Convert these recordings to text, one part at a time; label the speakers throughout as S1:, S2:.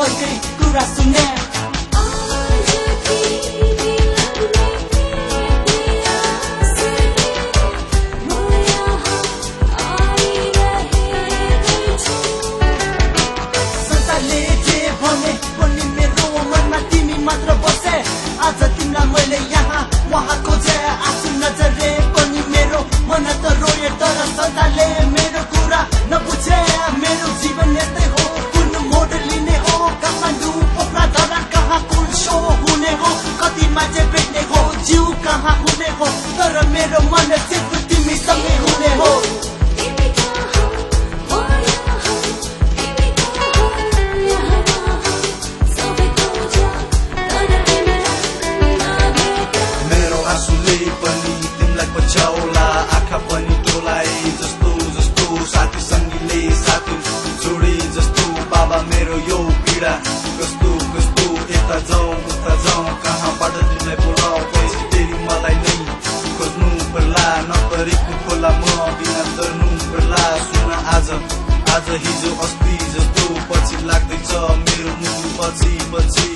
S1: सबैकै कुरा सुन्ने। मेरो मनमा तिमी मात्र बसे। आज तिमीलाई मैले यहाँ उहाँको
S2: पीडा कस्तो कस्तो यता जाउँ उता जाउँ कहाँबाट तिमीलाई बोलाऊ पछि फेरि मलाई नै खोज्नु पर्ला नपरेको खोला म बिना तर्नु पर्ला सुन आज आज हिजो अस्ति जस्तो पछि लाग्दैछ मेरो मुटु पछि पछि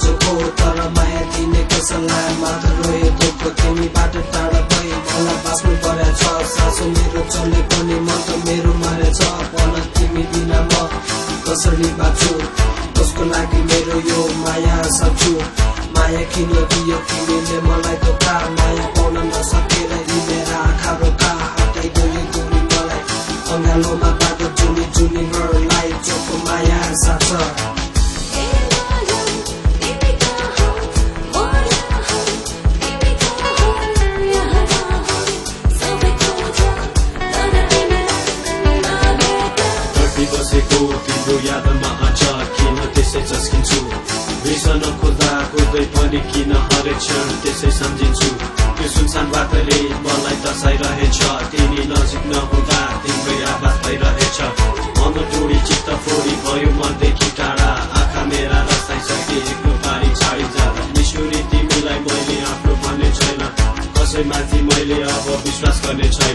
S3: छ हिजोको तर माया दिने कसैलाई मात्र रोए दुःख। तिमीबाट टाढा भए मलाई बाँच्नु परेछ छ। सासु मेरो चले पनि मन त मेरो मरेछ भन तिमी बिना म कसरी बाँच्छु? कसको लागि मेरो यो माया सक्छु माया किन दियो तिमीले मलाई धोका माया पाउन
S4: ज्यादामा आचार किन त्यसै चस्किन्छु बिर्सन खोज्दा कुद्दै पनि किन हरेक क्षण त्यसै सम्झिन्छु त्यो सुनसान बाटोले मलाई तसाइरहेछ तिमी नजिक नहुँदा तिम्रै आवाज भइरहेछ मन टोडी चित्त फोरी भयो मनदेखि टाढा आँखा मेरा रसाइसके एक्लो पारी छाडी जाँदा तिमीलाई मैले आफ्नो भन्ने छैन कसैमाथि मैले अब विश्वास गर्ने छैन